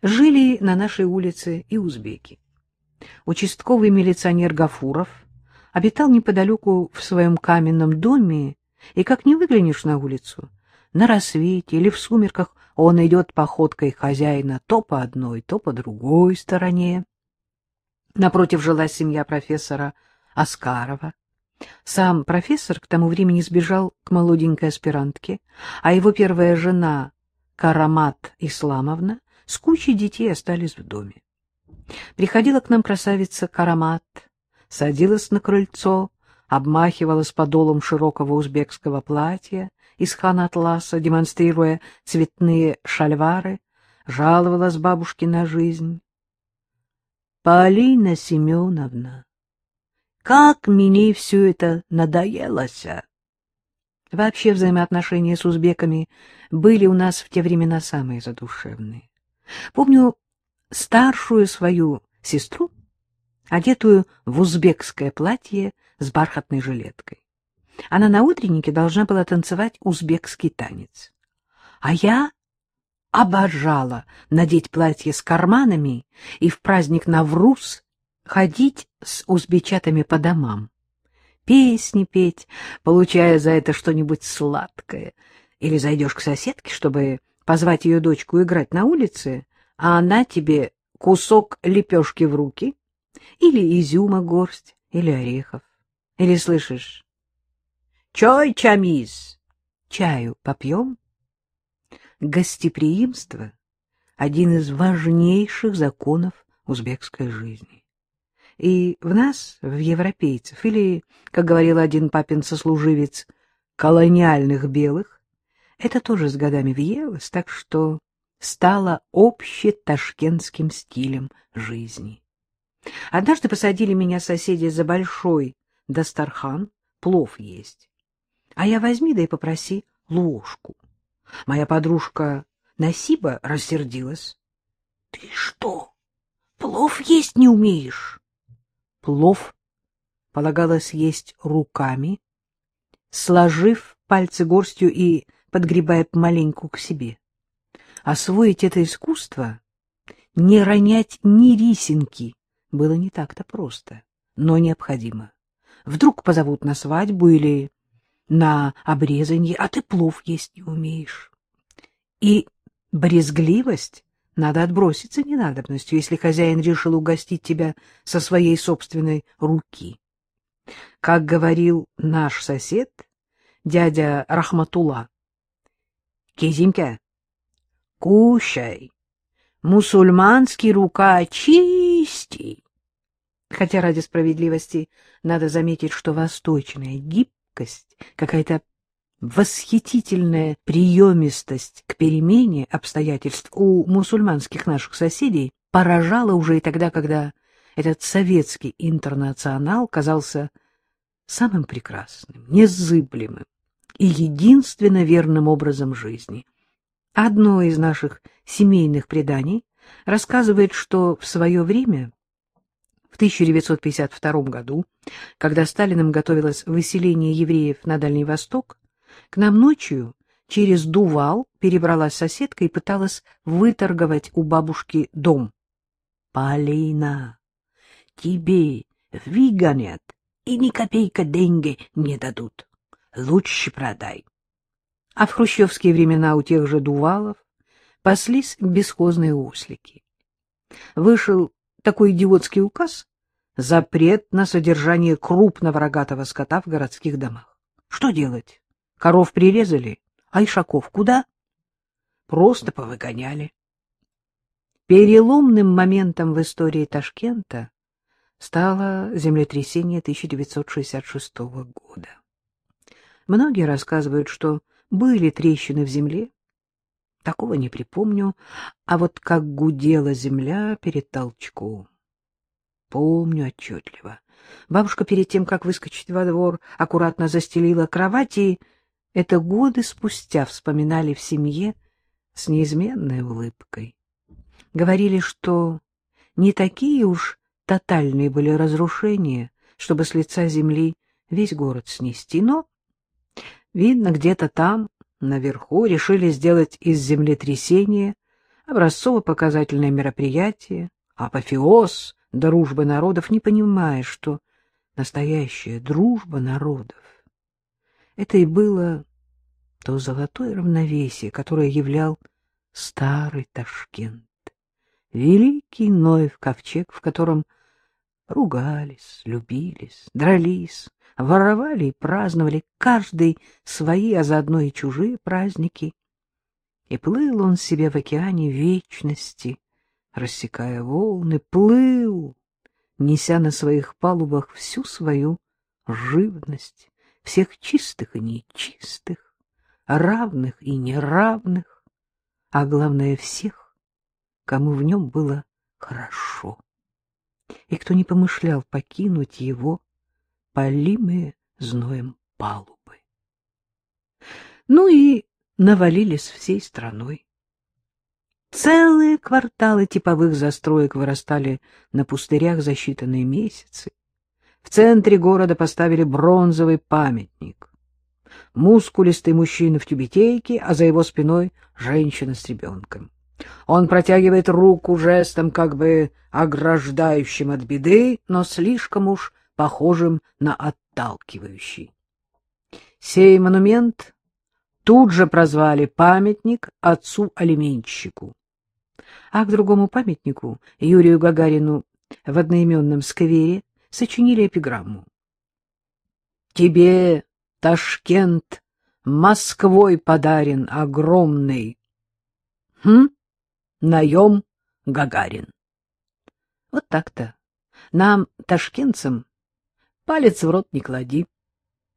Жили на нашей улице и узбеки. Участковый милиционер Гафуров обитал неподалеку в своем каменном доме, и как не выглянешь на улицу, на рассвете или в сумерках он идет походкой хозяина то по одной, то по другой стороне. Напротив жила семья профессора Оскарова. Сам профессор к тому времени сбежал к молоденькой аспирантке, а его первая жена, Карамат Исламовна, с кучей детей остались в доме. Приходила к нам красавица Карамат, садилась на крыльцо, обмахивалась подолом широкого узбекского платья из хана-атласа, демонстрируя цветные шальвары, жаловалась бабушке на жизнь. — Полина Семеновна, как мне все это надоелось! Вообще взаимоотношения с узбеками были у нас в те времена самые задушевные. Помню старшую свою сестру, одетую в узбекское платье с бархатной жилеткой. Она на утреннике должна была танцевать узбекский танец. А я обожала надеть платье с карманами и в праздник Навруз ходить с узбечатами по домам, песни петь, получая за это что-нибудь сладкое. Или зайдешь к соседке, чтобы позвать ее дочку играть на улице, а она тебе кусок лепешки в руки, или изюма горсть, или орехов. Или слышишь? Чай, чамиз! Чаю попьем? Гостеприимство — один из важнейших законов узбекской жизни. И в нас, в европейцев, или, как говорил один папин сослуживец, колониальных белых, это тоже с годами въелось, так что стало общеташкентским стилем жизни. Однажды посадили меня соседи за большой Дастархан, плов есть. А я возьми да и попроси ложку. Моя подружка Насиба рассердилась. — Ты что, плов есть не умеешь? Плов полагалось есть руками, сложив пальцы горстью и подгребая маленьку к себе. Освоить это искусство, не ронять ни рисинки, было не так-то просто, но необходимо. Вдруг позовут на свадьбу или на обрезанье, а ты плов есть не умеешь. И брезгливость надо отбросить за ненадобностью, если хозяин решил угостить тебя со своей собственной руки. Как говорил наш сосед, дядя Рахматула, «Кизимка, кушай, мусульманский рука чисти!» Хотя ради справедливости надо заметить, что восточная гибкость, какая-то восхитительная приемистость к перемене обстоятельств у мусульманских наших соседей поражала уже и тогда, когда этот советский интернационал казался самым прекрасным, незыблемым и единственно верным образом жизни. Одно из наших семейных преданий рассказывает, что в свое время в 1952 году, когда Сталиным готовилось выселение евреев на Дальний Восток, к нам ночью через Дувал перебралась соседка и пыталась выторговать у бабушки дом. — Полина, тебе выгонят и ни копейка деньги не дадут. Лучше продай. А в хрущевские времена у тех же Дувалов паслись бесхозные ослики. Вышел такой идиотский указ — запрет на содержание крупного рогатого скота в городских домах. Что делать? Коров прирезали, а ишаков куда? Просто повыгоняли. Переломным моментом в истории Ташкента стало землетрясение 1966 года. Многие рассказывают, что были трещины в земле, Такого не припомню, а вот как гудела земля перед толчком. Помню отчетливо. Бабушка перед тем, как выскочить во двор, аккуратно застелила кровать, и это годы спустя вспоминали в семье с неизменной улыбкой. Говорили, что не такие уж тотальные были разрушения, чтобы с лица земли весь город снести, но, видно, где-то там наверху решили сделать из землетрясения образцово-показательное мероприятие, апофеоз дружбы народов, не понимая, что настоящая дружба народов — это и было то золотое равновесие, которое являл старый Ташкент, великий Ноев ковчег, в котором ругались, любились, дрались, воровали и праздновали каждый свои, а заодно и чужие праздники. И плыл он себе в океане вечности, рассекая волны, плыл, неся на своих палубах всю свою живность, всех чистых и нечистых, равных и неравных, а главное всех, кому в нем было хорошо, и кто не помышлял покинуть его полимые зноем палубы. Ну и навалились всей страной. Целые кварталы типовых застроек вырастали на пустырях за считанные месяцы. В центре города поставили бронзовый памятник. Мускулистый мужчина в тюбетейке, а за его спиной женщина с ребенком. Он протягивает руку жестом, как бы ограждающим от беды, но слишком уж похожим на отталкивающий. Сей монумент тут же прозвали памятник отцу-алименщику а к другому памятнику, Юрию Гагарину, в одноименном сквере, сочинили эпиграмму. «Тебе, Ташкент, Москвой подарен огромный. Хм? Наем Гагарин». Вот так-то. Нам, ташкентцам, палец в рот не клади.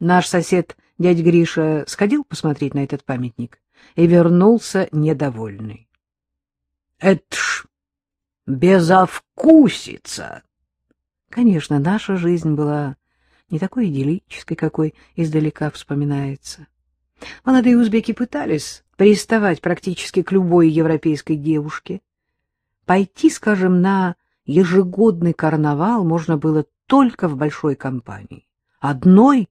Наш сосед, дядь Гриша, сходил посмотреть на этот памятник и вернулся недовольный. Это ж безовкусица. Конечно, наша жизнь была не такой идиллической, какой издалека вспоминается. Молодые узбеки пытались приставать практически к любой европейской девушке. Пойти, скажем, на ежегодный карнавал можно было только в большой компании. Одной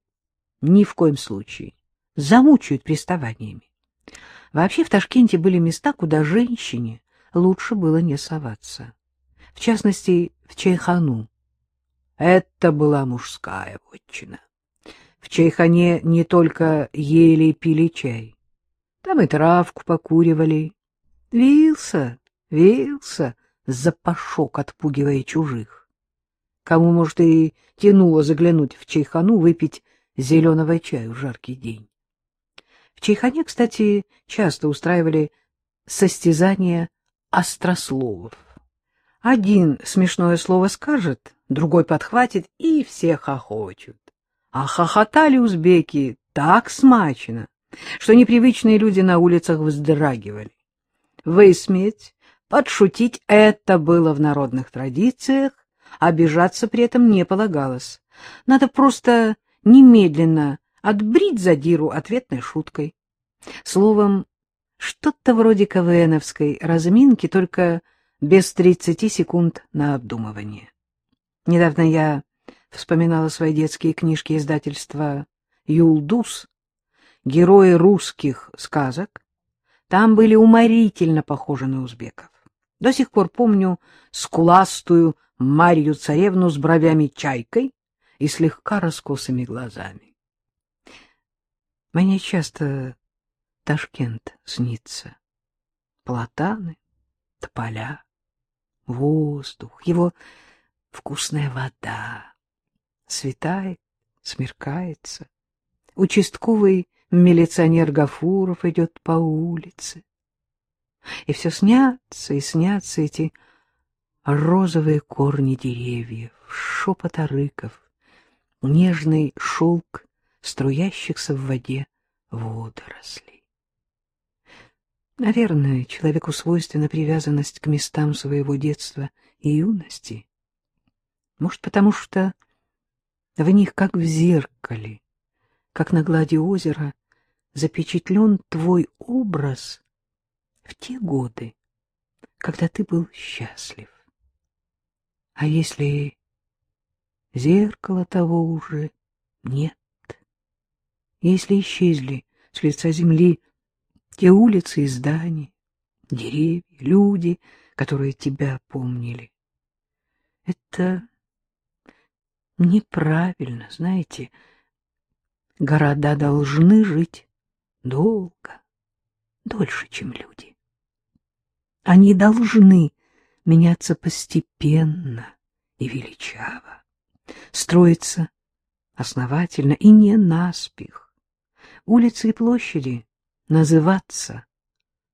ни в коем случае. Замучают приставаниями. Вообще в Ташкенте были места, куда женщине лучше было не соваться. В частности, в Чайхану. Это была мужская вотчина. В Чайхане не только ели и пили чай. Там и травку покуривали. Вился, вился, запашок, отпугивая чужих. Кому, может, и тянуло заглянуть в Чайхану, выпить зеленого чая в жаркий день. В Чайхане, кстати, часто устраивали состязания острословов. Один смешное слово скажет, другой подхватит, и все хохочут. А хохотали узбеки так смачно, что непривычные люди на улицах вздрагивали. Высмеять, подшутить — это было в народных традициях, обижаться при этом не полагалось. Надо просто немедленно отбрить задиру ответной шуткой. Словом, что-то вроде КВНовской разминки, только без тридцати секунд на обдумывание. Недавно я вспоминала свои детские книжки издательства «Юлдус», герои русских сказок. Там были уморительно похожи на узбеков. До сих пор помню скуластую Марью-царевну с бровями-чайкой и слегка раскосыми глазами. Мне часто Ташкент снится. Платаны, тополя, воздух, его вкусная вода. Светает, смеркается. Участковый милиционер Гафуров идет по улице. И все снятся и снятся эти розовые корни деревьев, шепот орыков, нежный шелк струящихся в воде водорослей. Наверное, человеку свойственна привязанность к местам своего детства и юности. Может, потому что в них, как в зеркале, как на глади озера, запечатлен твой образ в те годы, когда ты был счастлив. А если зеркала того уже нет, если исчезли с лица земли те улицы и здания, деревья, люди, которые тебя помнили. Это неправильно, знаете. Города должны жить долго, дольше, чем люди. Они должны меняться постепенно и величаво, строиться основательно и не наспех. Улицы и площади называться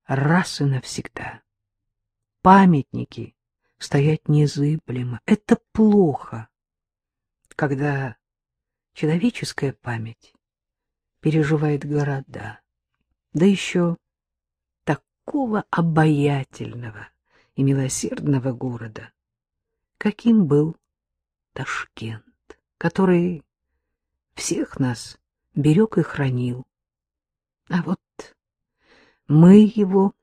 раз и навсегда. Памятники стоять незыблемо. Это плохо, когда человеческая память переживает города, да еще такого обаятельного и милосердного города, каким был Ташкент, который всех нас берег и хранил. А вот мы его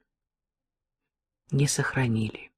не сохранили.